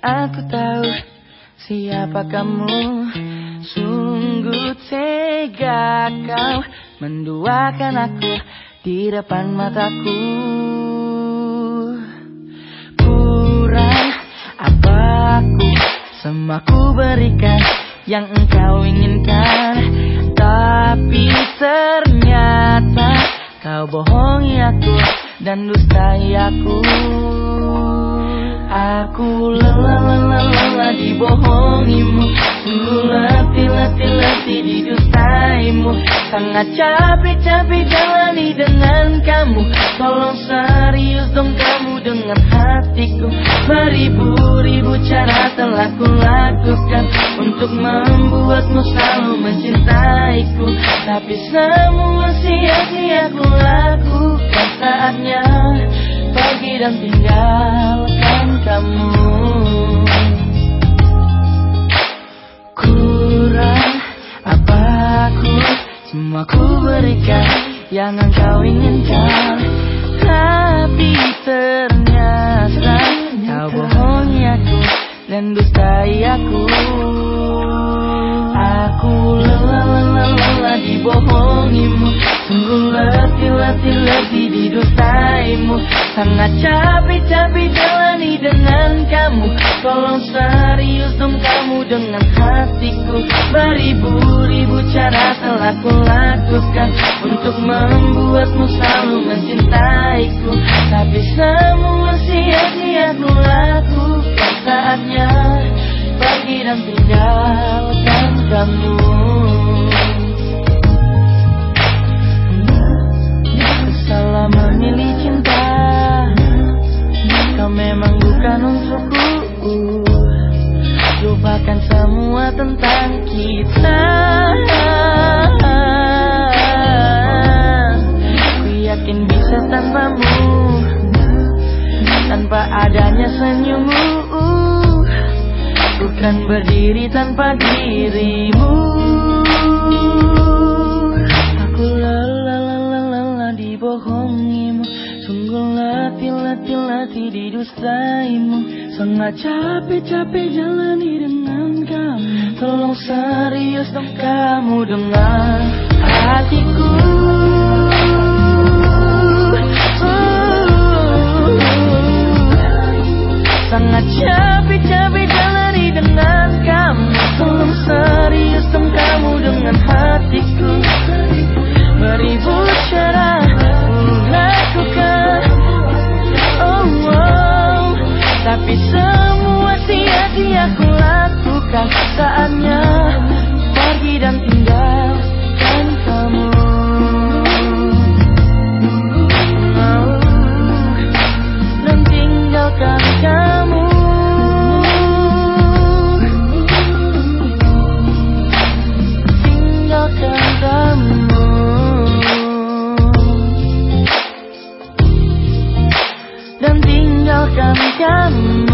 aku tahu siapa kamu. Sungguh tega kau menduakan aku di depan mataku. Kurang apa aku semua ku berikan yang engkau inginkan. Tapi ternyata kau bohongi aku dan dustai aku Aku lelah lelah lelah dibohongimu Sungguh letih letih letih didustaimu Sangat capek capek jalani dengan kamu. Tolong serius dong kamu dengan hatiku. Beribu-ribu cara telah kulakukan Untuk membuatmu selalu mencintaiku. Tapi semua sia-sia kulakukan Saatnya. Pergi dan tinggalkan kamu. Kurang apa aku? Semua ku berikan yang engkau inginkan. Tapi ternyata kau bohongi aku dan dustai aku. Aku lelah lelah lelah dibohongimu. Sungguh letih letih letih didustaimu. Sangat capek capek jalani dengan kamu. Tolong serius dong kamu dengan hatiku. Beribu-ribu cara telah kulakukan Untuk membuatmu selalu mencintaiku. Tapi semua sia-sia kulakukan Saatnya. Pergi dan tinggalkan kamu bukan untukku Lupakan semua tentang kita. Ku yakin bisa tanpamu Tanpa adanya senyummu. Bukan berdiri tanpa dirimu letih didustaimu Sangat capek capek jalani dengan kamu. Tolong serius dong kamu dengan hatiku Dan tinggalkan kamu